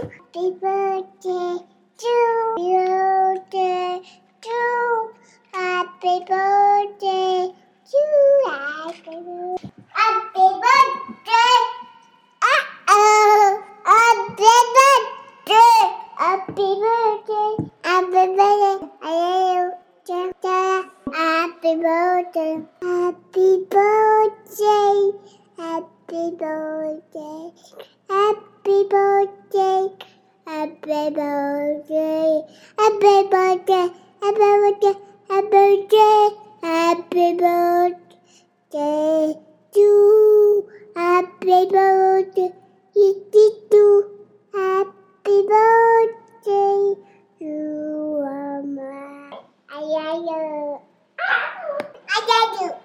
Happy birthday to you. Day to happy birthday to you. Happy birthday. Uh oh. Happy birthday. Happy birthday. Happy birthday. Happy birthday. Happy birthday. Happy birthday birthday, happy birthday, happy birthday, happy birthday, happy birthday to happy birthday happy birthday to mama. I love you. I love you.